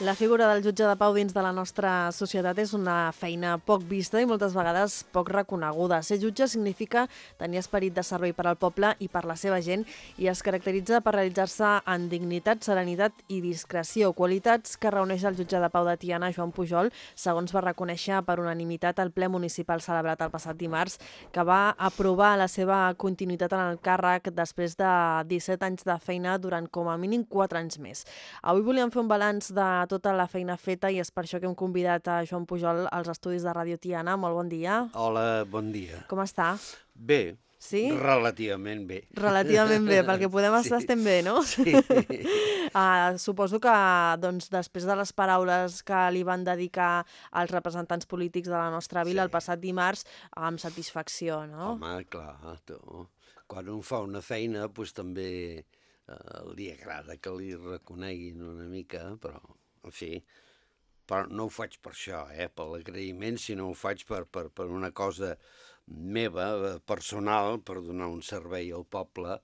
La figura del jutge de pau dins de la nostra societat és una feina poc vista i moltes vegades poc reconeguda. Ser jutge significa tenir esperit de servei per al poble i per la seva gent i es caracteritza per realitzar-se en dignitat, serenitat i discreció, qualitats que reuneix el jutge de pau de Tiana, Joan Pujol, segons va reconèixer per unanimitat el ple municipal celebrat el passat dimarts, que va aprovar la seva continuïtat en el càrrec després de 17 anys de feina durant com a mínim 4 anys més. Avui volíem fer un balanç de tota la feina feta i és per això que hem convidat a Joan Pujol als estudis de Ràdio Tiana. Molt bon dia. Hola, bon dia. Com està? Bé, Sí? relativament bé. Relativament bé, pel que podem estar Sí. estem bé, no? Sí, Uh, suposo que doncs, després de les paraules que li van dedicar els representants polítics de la nostra vila Sí. el passat dimarts, amb satisfacció, no? home, clar, tu. Quan un fa una feina, doncs també eh, li agrada que li reconeguin una mica, però, en fi, però no ho faig per això, eh, per l'agraïment, sinó ho faig per, per, per una cosa meva, eh, personal, per donar un servei al poble,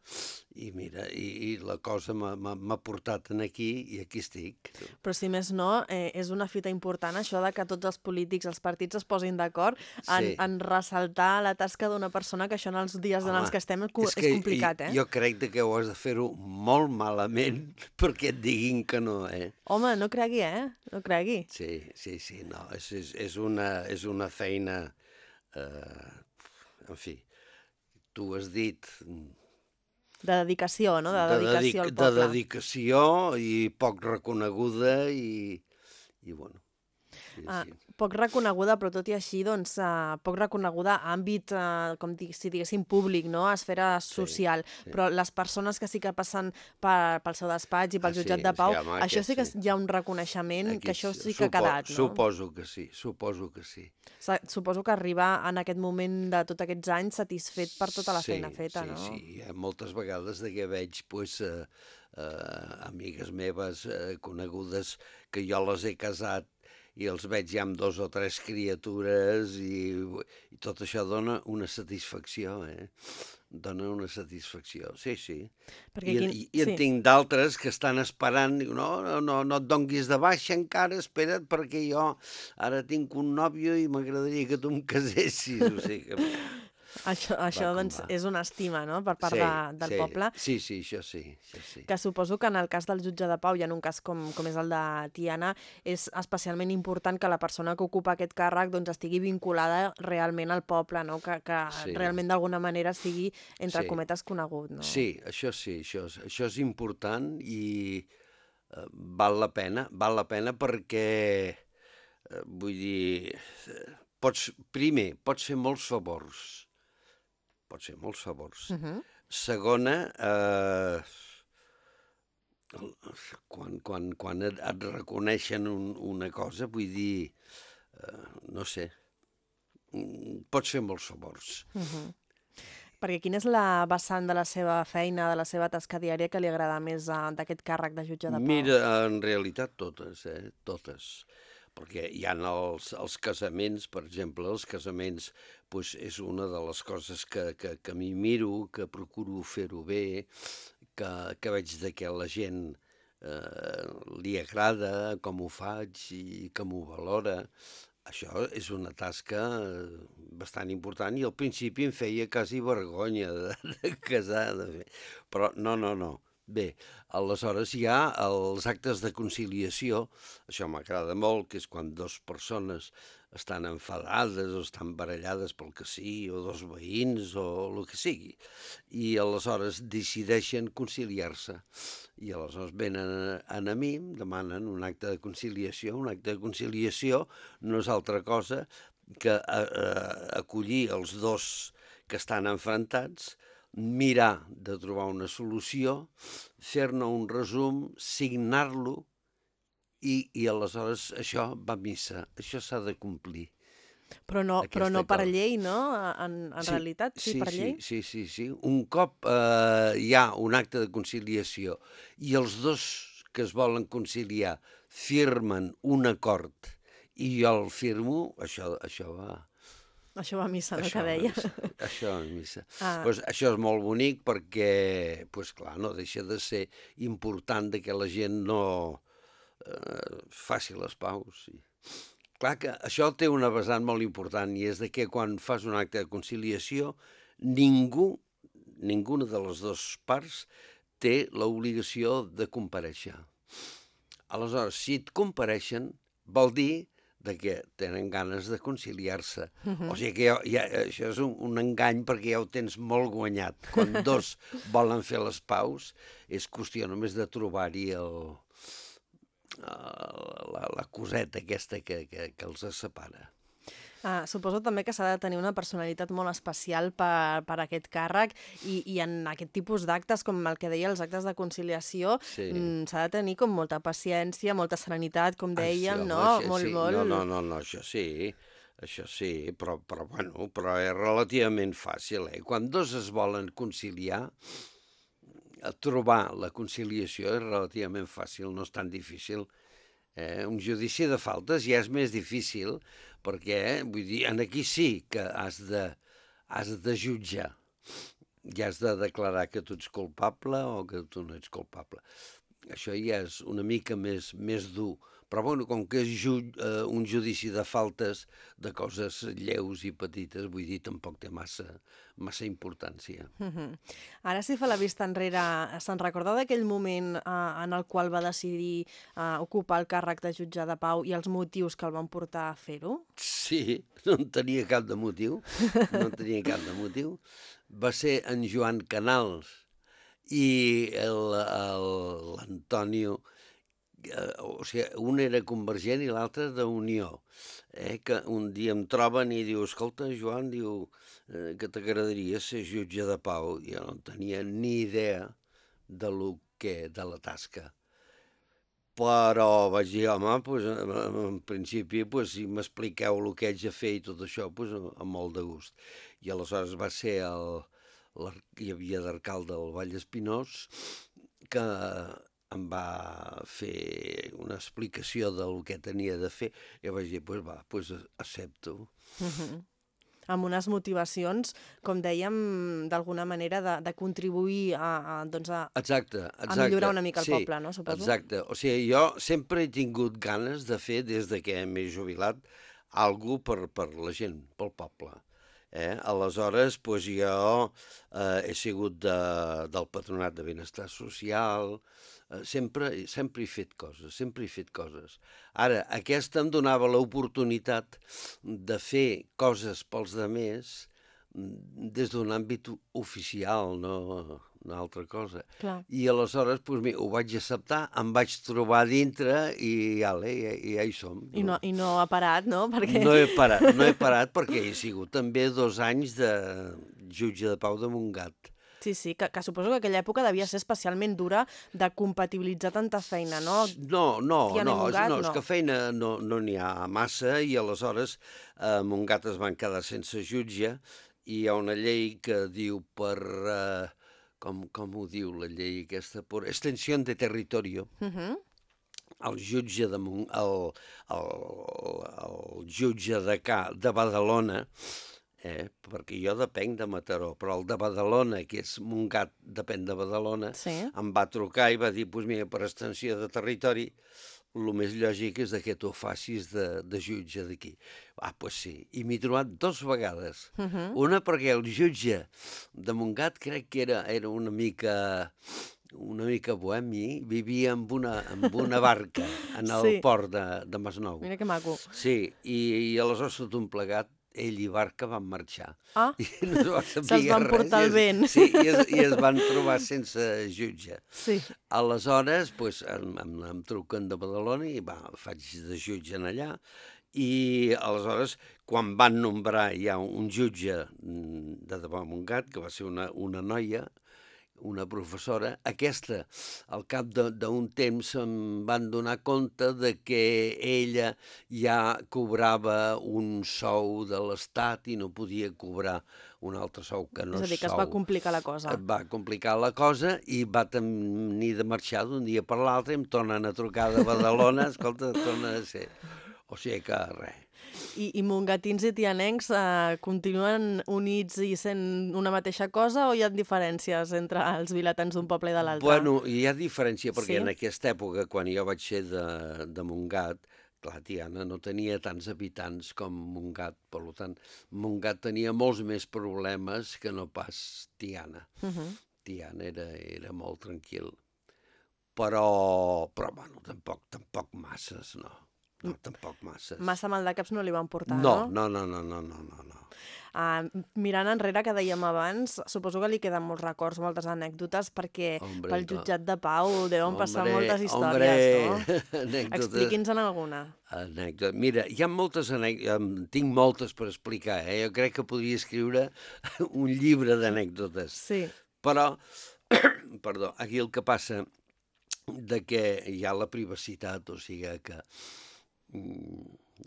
i mira, i, i la cosa m'ha- portat en aquí, i aquí estic. Però si més no, eh, és una fita important això de que tots els polítics, els partits es posin d'acord en, Sí. en ressaltar la tasca d'una persona que això en els dies en els Home, que estem és, és, que complicat, eh? Jo crec que ho has de fer-ho molt malament perquè et diguin que no, eh? Home, no cregui, eh? No cregui. Sí, sí, sí, no, és, és, és, una, és una feina, eh, en fi, tu has dit, De dedicació, no? De, dedicació al de poble. dedicació i poc reconeguda i, i bueno, sí, sí. poc reconeguda, però tot i així, doncs, uh, poc reconeguda a àmbit, uh, com di si diguéssim, públic, no? A esfera social. sí. Però les persones que sí que passen per, pel seu despatx i pel Ah, jutjat sí, de pau, sí, home, això aquest sí que sí. hi ha un reconeixement, Aquí que això sí que ha quedat, no? Suposo que sí, suposo que sí. Suposo que arriba en aquest moment de tots aquests anys satisfet per tota la sí, feina feta, sí, no? Sí, sí, moltes vegades de que veig pues, eh, eh, amigues meves eh, conegudes que jo les he casat i els veig ja amb dos o tres criatures i, i tot això dona una satisfacció, eh? Dona una satisfacció, sí, sí. Perquè I, quin- i, i en sí. tinc d'altres que estan esperant, diu, no, no, no, no et donguis de baixa encara, espera't, perquè jo ara tinc un nòvio i m'agradaria que tu em casessis. O sigui que... Això, això doncs, va. és una estima, no?, per part sí, de, del sí, poble. Sí, sí, això sí, això sí. que suposo que en el cas del jutge de pau i en un cas com, com és el de Tiana és especialment important que la persona que ocupa aquest càrrec doncs, estigui vinculada realment al poble, no? que, que Sí. realment d'alguna manera sigui, entre Sí. cometes, conegut. No? Sí, això sí, això, és- això és important i eh, val la pena, val la pena perquè, eh, vull dir, eh, pots, primer, pots fer molts favors, pots fer molts favors. Uh -huh. Segona, eh, quan, quan, quan et, et reconeixen un, una cosa, vull dir, eh, no sé, mm, pots fer molts favors. Uh -huh. Perquè quina és la vessant de la seva feina, de la seva tasca diària que li agrada més uh, d'aquest càrrec de jutge de pau? Mira, en realitat totes, eh? Totes. Perquè hi ha els, els casaments, per exemple, els casaments pues, és una de les coses que, que, que m'hi miro, que procuro fer-ho bé, que, que veig de que la gent eh, li agrada com ho faig i que m'ho valora. Això és una tasca eh, bastant important i al principi em feia quasi vergonya de, de casar, de fer. però no, no, no. Bé, aleshores hi ha els actes de conciliació, això m'agrada molt, que és quan dues persones estan enfadades o estan barallades pel que sí, o dos veïns o el que sigui, i aleshores decideixen conciliar-se. I aleshores venen a, a mi, em demanen un acte de conciliació. Un acte de conciliació no és altra cosa que a, a, acollir els dos que estan enfrontats, mirar de trobar una solució, fer-ne un resum, signar-lo i, i aleshores això va a missa, això s'ha de complir. Però no, però no per llei, no? En, en realitat, sí, per llei? Sí, sí, sí. Un cop eh, hi ha un acte de conciliació i els dos que es volen conciliar firmen un acord i jo el firmo, això, això va... Això va a missa, no, Això que va deia. missa, Això a missa. Ah. Pues això és molt bonic perquè, pues clar, no deixa de ser important de que la gent no, eh, faci les paus. I... Clar que això té una vessant molt important i és de que quan fas un acte de conciliació ningú, ninguna de les dues parts té l'obligació de compareixer. Aleshores, si et compareixen, vol dir de que tenen ganes de conciliar-se. Uh -huh. O sigui que ja, ja, això és un, un engany perquè ja ho tens molt guanyat. Quan dos volen fer les paus, és qüestió només de trobar-hi el, la, la coseta aquesta que, que, que els separa. Ah, suposo també que s'ha de tenir una personalitat molt especial per, per aquest càrrec i, i en aquest tipus d'actes, com el que deia, els actes de conciliació, sí. Mm, s'ha de tenir com molta paciència, molta serenitat, com dèiem, això, no? Això, molt, sí. molt... No, no, no, no, això sí, això sí, però, però, bueno, però és relativament fàcil, eh? Quan dos es volen conciliar, trobar la conciliació és relativament fàcil, no és tan difícil. Eh? Un judici de faltes ja és més difícil perquè, vull dir, en aquí sí que has de, has de jutjar ja has de declarar que tu ets culpable o que tu no ets culpable. Això ja és una mica més, més dur, però bueno, com que és ju eh, un judici de faltes, de coses lleus i petites, vull dir, tampoc té massa, massa importància. Mm -hmm. Ara, si fa la vista enrere, se'n recorda d'aquell moment eh, en el qual va decidir eh, ocupar el càrrec de jutge de pau i els motius que el van portar a fer-ho? Sí, no en tenia cap de motiu, no en tenia cap de motiu. Va ser en Joan Canals i l'Antonio eh, o sigui, un era convergent i l'altre d'Unió, eh, que un dia em troben i diu, escolta, Joan, diu, eh, que t'agradaria ser jutge de pau. Jo no tenia ni idea de lo que, de la tasca. Però vaig dir, home, pues, en principi, pues, si m'expliqueu el que haig de fer i tot això, pues, amb molt de gust. I aleshores va ser el, hi havia d'arcalde del Vall Espinós, que em va fer una explicació del que tenia de fer i vaig dir, pues va, pues accepto. Uh -huh. Amb unes motivacions, com dèiem, d'alguna manera de, de contribuir a, a, doncs a, exacte, exacte. a millorar una mica el sí, poble, no? Suposo. Exacte. O sigui, jo sempre he tingut ganes de fer, des de que m'he jubilat, algú per, per la gent, pel poble. Eh? Aleshores, doncs jo eh, he sigut de, del Patronat de Benestar Social, Eh, sempre, sempre he fet coses, sempre he fet coses. Ara, aquesta em donava l'oportunitat de fer coses pels demés mm, des d'un àmbit oficial, no una altra cosa. Clar. I aleshores doncs, mira, ho vaig acceptar, em vaig trobar dintre i, ale, i, i ja hi som. I no, I no ha parat, no? Perquè... No he parat, no he parat perquè he sigut també dos anys de jutge de pau de Montgat. Sí, sí, que, que suposo que aquella època devia ser especialment dura de compatibilitzar tanta feina, no? No, no, no, Montgat, no, és que feina no n'hi no ha massa i aleshores eh, Montgat es van quedar sense jutge i hi ha una llei que diu per... Eh, com, com ho diu la llei aquesta? Per extensió de territori. Uh -huh el jutge de, el, el, el jutge de, Ca, de Badalona eh? perquè jo depenc de Mataró, però el de Badalona, que és Montgat, depèn de Badalona, sí. em va trucar i va dir, pues mira, per extensió de territori, el més lògic és que tu facis de, de jutge d'aquí. Ah, doncs pues sí. I m'he trobat dos vegades. Uh -huh. Una perquè el jutge de Montgat crec que era, era una mica una mica bohemi, vivia amb una, amb una barca en el sí. port de, de Masnou. Mira que maco. Sí, i, i aleshores tot un plegat ell i Barca van marxar. Ah, I no se'ls van portar el vent. Sí, i es, i es van trobar sense jutge. Sí. Aleshores, pues, em, em, em truquen de Badalona i va, faig de jutge en allà i aleshores, quan van nombrar ja un jutge mm, de Debà Montgat, que va ser una, una noia, una professora, aquesta, al cap d'un temps, se'n van donar compte de que ella ja cobrava un sou de l'Estat i no podia cobrar un altre sou que no és a dir, que sou. es va complicar la cosa. Va complicar la cosa i va tenir de marxar d'un dia per l'altre i em tornen a trucar de Badalona, escolta, torna a ser... O O sigui que res. I, i mongatins i tianencs eh, continuen units i sent una mateixa cosa o hi ha diferències entre els vilatans d'un poble i de l'altre? Bueno, hi ha diferència, perquè Sí? en aquesta època, quan jo vaig ser de, de Montgat, clar, Tiana no tenia tants habitants com Montgat, per tant, Montgat tenia molts més problemes que no pas Tiana. Uh -huh. Tiana era, era molt tranquil. Però, però bueno, tampoc, tampoc masses, no. No, tampoc masses. Massa mal de caps no li van portar, no, no? no, no, no, no, no, no. Uh, mirant enrere, que dèiem abans, suposo que li queden molts records, moltes anècdotes, perquè Hombre, pel jutjat de Pau deuen passar Hombre, moltes històries, hombre, no? anècdotes. Expliqui'ns-en alguna. Anècdota. Mira, hi ha moltes anècdotes, tinc moltes per explicar, eh? Jo crec que podria escriure un llibre d'anècdotes. Sí. Però, perdó, aquí el que passa de que hi ha la privacitat, o sigui que...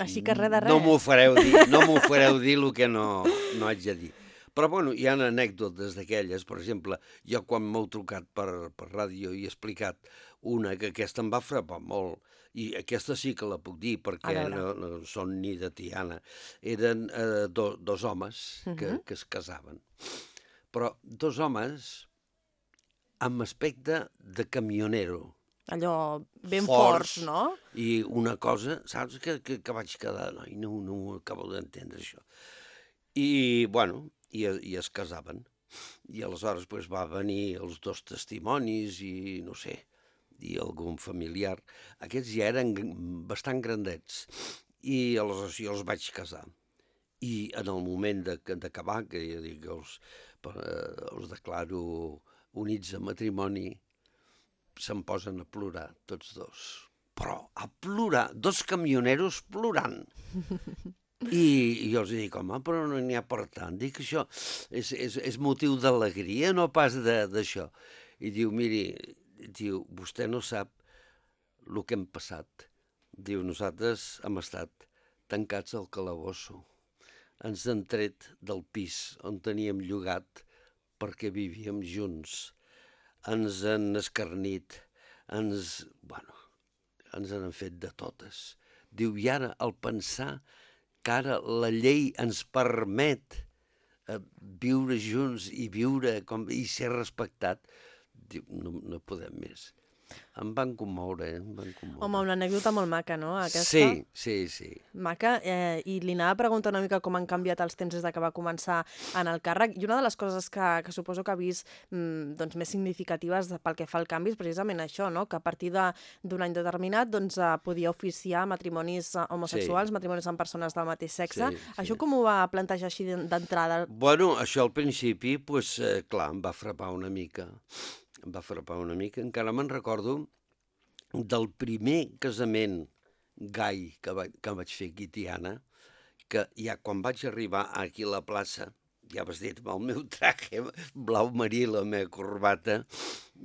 Així que res de res. No m'ho fareu dir, no m'ho fareu dir el que no, no haig de dir. Però, bueno, hi ha anècdotes d'aquelles. Per exemple, jo quan m'heu trucat per, per ràdio i he explicat una que aquesta em va frapar molt, i aquesta sí que la puc dir perquè no, no són ni de Tiana. Eren eh, do, dos homes que, Mhm. que es casaven. Però dos homes amb aspecte de camionero. Allò ben Forts. forts, no? I una cosa, saps, que, que, que vaig quedar... No, no, no ho acabo d'entendre, això. I, bueno, i, i es casaven. I aleshores pues, va venir els dos testimonis i, no sé, i algun familiar. Aquests ja eren bastant grandets. I aleshores jo els vaig casar. I en el moment de- d'acabar, que jo dic, els, eh, els declaro units a matrimoni, se'n posen a plorar, tots dos. Però a plorar, dos camioneros plorant. I, jo els dic, home, però no n'hi ha per tant. Dic, això és, és, és motiu d'alegria, no pas d'això. I diu, miri, diu, vostè no sap el que hem passat. Diu, nosaltres hem estat tancats al calabosso. Ens han tret del pis on teníem llogat perquè vivíem junts. Ens han escarnit, ens... Bueno, ens han fet de totes. Diu, i ara, al pensar que ara la llei ens permet eh, viure junts i viure com, i ser respectat, diu, no, no podem més. Em van commoure, eh? Em van commoure. Home, una anècdota molt maca, no? Aquesta. Sí, sí, sí. Maca, eh, i li anava a preguntar una mica com han canviat els temps des de que va començar en el càrrec, i una de les coses que, que suposo que ha vist mm, doncs, més significatives pel que fa al canvi és precisament això, no? que a partir de- d'un any determinat doncs, eh, podia oficiar matrimonis eh, homosexuals, Sí. matrimonis amb persones del mateix sexe. Sí, Això sí. com ho va plantejar així d'en- d'entrada? Bueno, això al principi, pues, eh, clar, em va frapar una mica. Em va frapar una mica. Encara me'n recordo del primer casament gai que, va, que vaig fer aquí Tiana, que ja quan vaig arribar aquí a la plaça, ja vas dit, amb el meu traje blau marí, la meva corbata,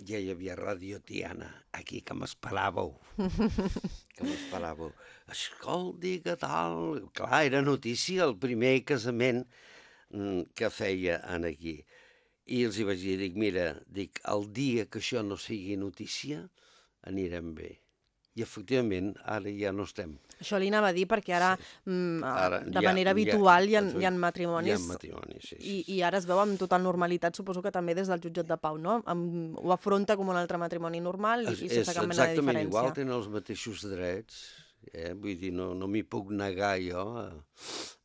ja hi havia Ràdio Tiana, aquí, que m'esperàveu. que m'esperàveu. Escolti, què tal? Clar, era notícia el primer casament mm, que feia en aquí. I els hi vaig dir, dic, mira, dic, el dia que això no sigui notícia, anirem bé. I efectivament, ara ja no estem. Això li anava a dir perquè ara, mm, Ara, de ja- manera ja- habitual hi ha, hi ha matrimonis Hi ha matrimonis, sí. sí, I, I ara es veu amb total normalitat, suposo que també des del jutjat de Pau, no? Amb, ho afronta com un altre matrimoni normal i, És, i sense cap mena de exactament diferència. igual, tenen els mateixos drets. Eh? Vull dir, no, no m'hi puc negar jo a,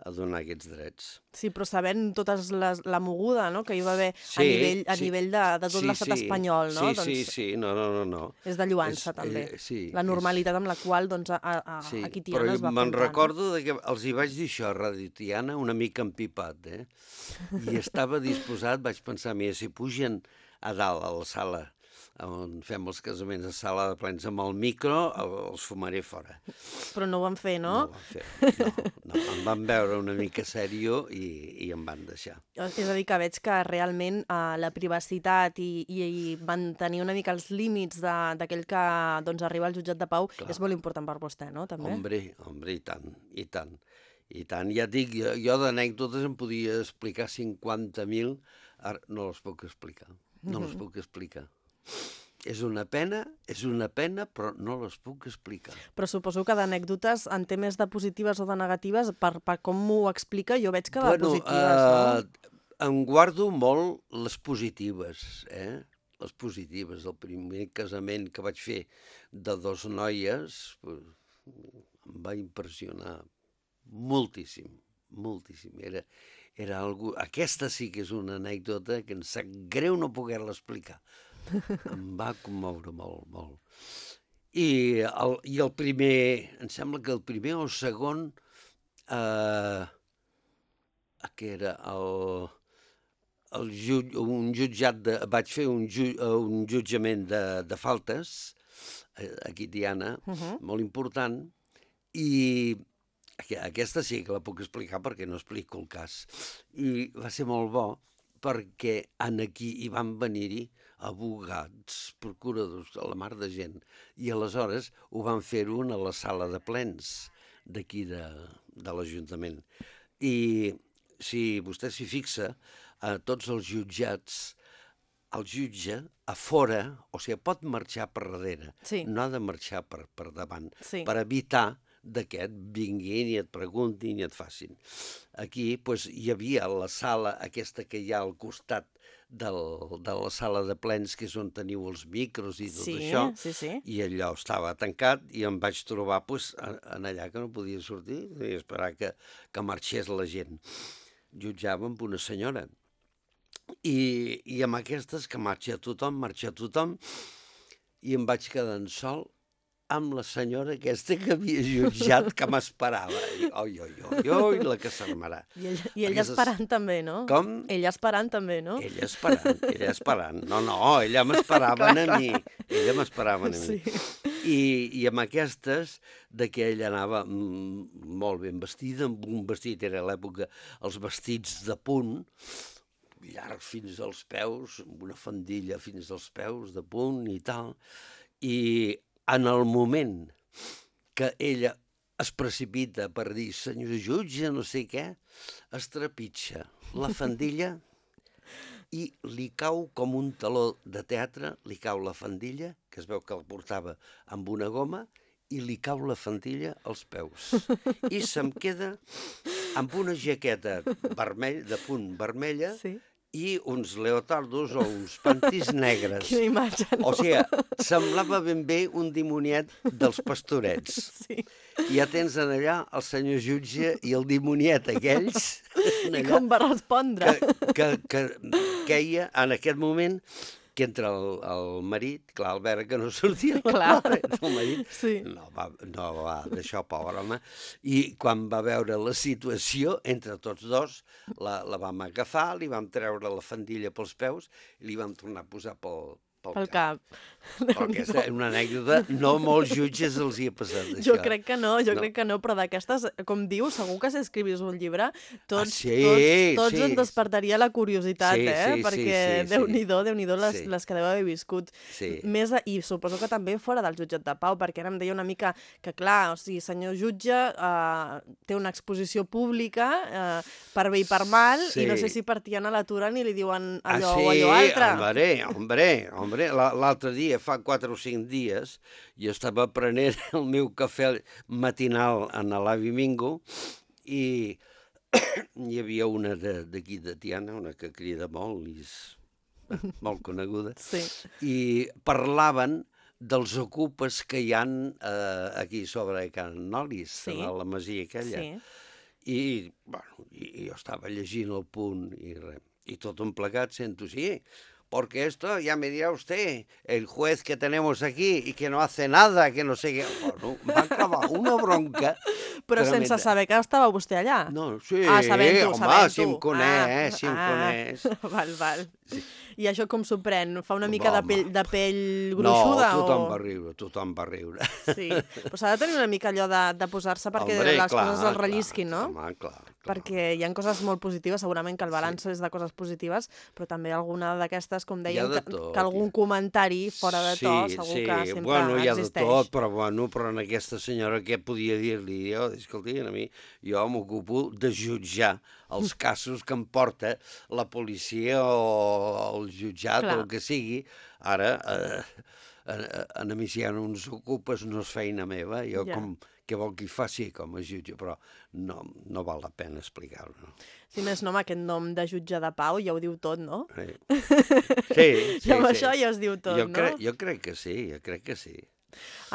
a donar aquests drets. Sí, però sabent les, la moguda no? que hi va haver a Sí, nivell, a sí. nivell de, de tot Sí, l'estat sí. espanyol, no? Sí, doncs sí, sí, no, no, no. no. és de lluança, És- també. eh, sí, la és- normalitat amb la qual doncs, a, a, Sí, aquí però Tiana es va me'n recordo de que els hi vaig dir això a Ràdio Tiana una mica empipat, eh? I estava disposat, vaig pensar, mira, si pugen a dalt, a la sala, on fem els casaments a sala de plens amb el micro, el- els fumaré fora. Però no ho van fer, no? No ho van fer. No, no, em van veure una mica sèrio i, i em van deixar. És a dir, que veig que realment eh, la privacitat i, i, i mantenir una mica els límits d'aquell que doncs, arriba al jutjat de Pau Clar. és molt important per vostè, no? També? Hombre, hombre, i tant, i tant. I tant, ja et dic, jo, jo d'anècdotes em podia explicar 50.000, ara no les puc explicar, no les puc explicar. És una pena, és una pena, però no les puc explicar. Però suposo que d'anècdotes en té més de positives o de negatives, per, per com m'ho explica, jo veig que de bueno, positives, no? eh, em guardo molt les positives, eh? Les positives. El primer casament que vaig fer de dos noies pues, em va impressionar moltíssim, moltíssim. Era, era algú... Aquesta sí que és una anècdota que em sap greu no poder-la explicar. Em va commoure molt, molt. I el, I el primer, em sembla que el primer o el segon, eh, que era el, el jut, un jutjat de, vaig fer un, ju, un jutjament de, de faltes eh, aquí a Tiana, Uh -huh. molt important, i aqu- aquesta sí que la puc explicar perquè no explico el cas. I va ser molt bo perquè en aquí hi van venir-hi abogats, procuradors, a la mar de gent, i aleshores ho van fer-ho a la sala de plens d'aquí de, de l'Ajuntament. I si vostè s'hi fixa, a tots els jutjats, el jutge a fora, o sigui, pot marxar per darrere, Sí. no ha de marxar per, per davant, Sí. per evitar de que et vinguin i et preguntin i et facin. Aquí doncs, hi havia la sala aquesta que hi ha al costat del, de la sala de plens, que és on teniu els micros i tot sí, això, sí, sí. i allò estava tancat i em vaig trobar pues, en allà que no podia sortir i esperar que, que marxés la gent. Jutjava amb una senyora. I, I amb aquestes que marxa tothom, marxa tothom, i em vaig quedar en sol amb la senyora aquesta que havia jutjat que m'esperava. Oi, oi, oi, oi, la que s'armarà. I ell, i ell Aquestes- esperant també, no? Com? Ell esperant també, no? Ella esperant, ella esperant. No, no, ella m'esperava a mi. Ella m'esperava a mi. Sí. I, I amb aquestes, de que ella anava molt ben vestida, amb un vestit, era l'època, els vestits de punt, llarg fins als peus, amb una fandilla fins als peus, de punt i tal. I en el moment que ella es precipita per dir senyor jutge, no sé què, es trepitja la fandilla i li cau com un taló de teatre, li cau la fandilla, que es veu que la portava amb una goma, i li cau la fandilla als peus. I se'm queda amb una jaqueta vermell, de punt vermella Sí. I uns leotardos o uns pantis negres. Quina imatge, no? O sigui, semblava ben bé un dimoniet dels pastorets. Sí. I ja tens en allà el senyor jutge i el dimoniet aquells I allà, com va respondre? que, que, que queia en aquest moment que entra el, el marit, clar, el veure que no sortia Clar. el marit, Sí. no va, no va deixar pobre home, i quan va veure la situació, entre tots dos, la, la vam agafar, li vam treure la fandilla pels peus i li vam tornar a posar pel, pel, Pel cap. Però aquesta és una anècdota, no molts jutges els hi ha passat això. Jo crec que no, jo No. crec que no, però d'aquestes, com diu, segur que si escrivis un llibre, tots, sí, tots, tots sí. ens despertaria la curiositat, Sí, eh? sí, Perquè sí, sí. Déu-n'hi-do, Déu-n'hi-do les, Sí. les que deu haver viscut. Sí. Més de, I suposo que també fora del jutjat de pau, perquè ara em deia una mica que, clar, o sigui, senyor jutge eh, té una exposició pública eh, per bé i per mal, Sí. i no sé si partien a l'aturen i li diuen allò ah, sí, o allò altre. hombre, hombre, hombre. La- L'altre dia, fa 4 o 5 dies, jo estava prenent el meu cafè matinal en l'avi Mingo i hi havia una de- d'aquí de, Tiana, una que crida molt i és molt coneguda, Sí. i parlaven dels ocupes que hi han eh, aquí sobre Can Nolis, Sí. a la masia aquella. Sí. I, bueno, i, i jo estava llegint el punt i res. I tot un plegat sento, sí, porque esto ya me dirá usted, el juez que tenemos aquí y que no hace nada, que no sé què... Bueno, va clavar una bronca. Però tremenda. sense saber que estava vostè allà. No, sí, ah, sabent-ho, home, sabent-ho. si em coneix, si em coneix. Val, val. I això com s'ho pren? Fa una mica de Home. pell, de pell gruixuda? No, tothom o... va riure, tothom va riure. Sí, però s'ha de tenir una mica allò de, de posar-se perquè Hombre, les clar, coses clar, rellisquin, no? Home, clar, perquè hi ha coses molt positives, segurament que el balanç sí. és de coses positives, però també alguna d'aquestes, com dèiem, de que, tot, que algun comentari fora de to sí, segur sí. que sempre bueno, hi ha existeix. de tot, però, bueno, però en aquesta senyora què podia dir-li? Jo, escolti, a mi, jo m'ocupo de jutjar els casos que em porta la policia o el jutjat Clar. o el que sigui. Ara, eh, a, a, a mi si ja no ens ocupes no és feina meva, jo Ja. com què vol que hi faci com a jutge, però no, no val la pena explicar-ho. No? Si més no, amb aquest nom de jutge de pau ja ho diu tot, no? Sí, sí, sí. I amb sí. això ja es diu tot, jo, no? crec, jo crec que sí, jo crec que sí.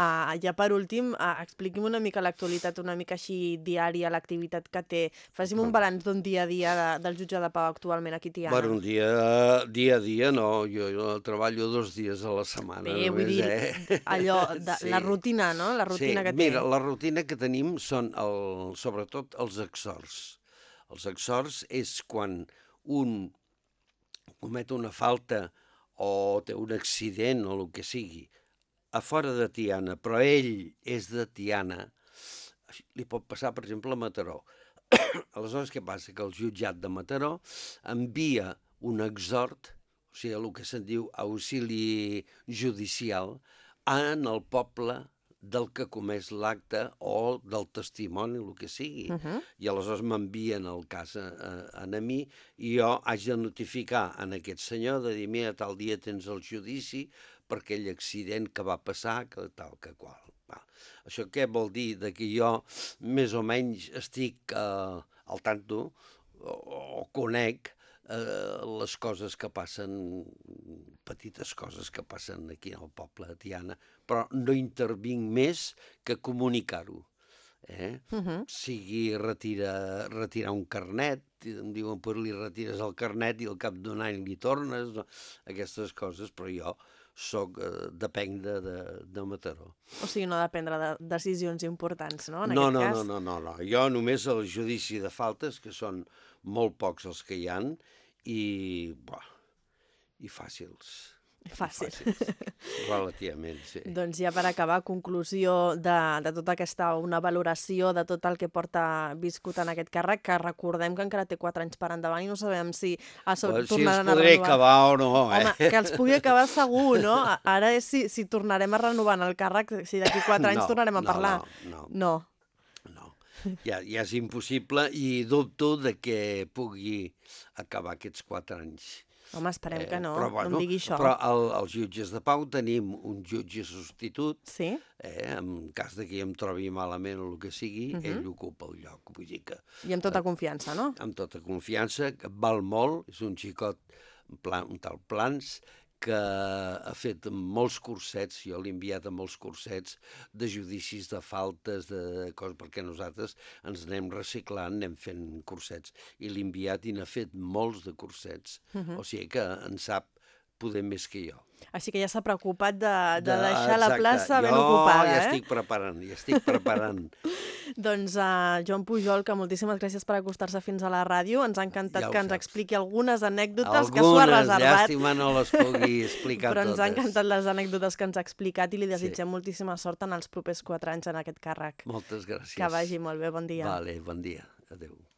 Ah, ja per últim, ah, expliqui'm una mica l'actualitat, una mica així diària, l'activitat que té. Faci'm un balanç d'un dia a dia de, del jutge de pau actualment aquí a Tiana. Bueno, un dia, dia a dia no, jo, jo treballo dos dies a la setmana. Bé, vull només, dir, eh? allò, de, Sí. la rutina, no? La rutina sí, que té. Mira, la rutina que tenim són el, sobretot els exhorts. Els exhorts és quan un comet una falta o té un accident o el que sigui a fora de Tiana, però ell és de Tiana, li pot passar, per exemple, a Mataró. Aleshores, què passa? Que el jutjat de Mataró envia un exhort, o sigui, el que se'n diu auxili judicial, en el poble del que comès l'acte o del testimoni, el que sigui. Uh -huh. I aleshores m'envien el cas a, a, a mi i jo haig de notificar en aquest senyor de dir, mira, tal dia tens el judici per aquell accident que va passar, que tal, que qual. Va. Això què vol dir? De que jo més o menys estic eh, al tanto o, o conec eh, les coses que passen, petites coses que passen aquí al poble de Tiana, però no intervinc més que comunicar-ho. Eh? Uh -huh. sigui retira, retirar un carnet, em diuen, pues li retires el carnet i al cap d'un any li tornes, no? aquestes coses, però jo soc, eh, depenc de, de, de Mataró. O sigui, no ha de prendre de decisions importants, no? En No, no, cas. no, no, no, no, jo només el judici de faltes, que són molt pocs els que hi han, i, buah, i fàcils. Fàcil. Fàcils, relativament, sí. Doncs ja per acabar, conclusió de, de tota aquesta, una valoració de tot el que porta viscut en aquest càrrec, que recordem que encara té 4 anys per endavant i no sabem si a sobre Pues, si tornaran a podré renovar. acabar o no, eh? Home, que els pugui acabar segur, no? Ara és si, si tornarem a renovar en el càrrec, si d'aquí 4 anys No, tornarem a no, parlar. no, no. no. No, ja, ja és impossible i dubto de que pugui acabar aquests quatre anys. Home, esperem que no, però, no em digui això. Però el, els jutges de pau tenim un jutge substitut, Sí? eh, en cas de que em trobi malament o el que sigui, uh Mhm. -huh. ell ocupa el lloc. Vull dir que I amb tota confiança, no? amb tota confiança, que val molt, és un xicot, un, plan, un tal Plans, que ha fet molts cursets, jo l'he enviat a molts cursets de judicis, de faltes, de coses, perquè nosaltres ens anem reciclant, anem fent cursets, i l'he enviat i n'ha fet molts de cursets. Uh -huh. O sigui que en sap poder més que jo. Així que ja s'ha preocupat de, de, De- deixar la exacte. plaça ben jo ocupada, ja eh? estic preparant, ja estic preparant. Doncs, uh, Joan Pujol, que moltíssimes gràcies per acostar-se fins a la ràdio. Ens ha encantat Ja que ens saps. expliqui algunes anècdotes que s'ho ha Algunes, reservat. llàstima no les pugui explicar Però ens totes. ha encantat les anècdotes que ens ha explicat i li Sí. desitgem moltíssima sort en els propers quatre anys en aquest càrrec. Moltes gràcies. Que vagi molt bé, bon dia. Vale, bon dia. Adéu.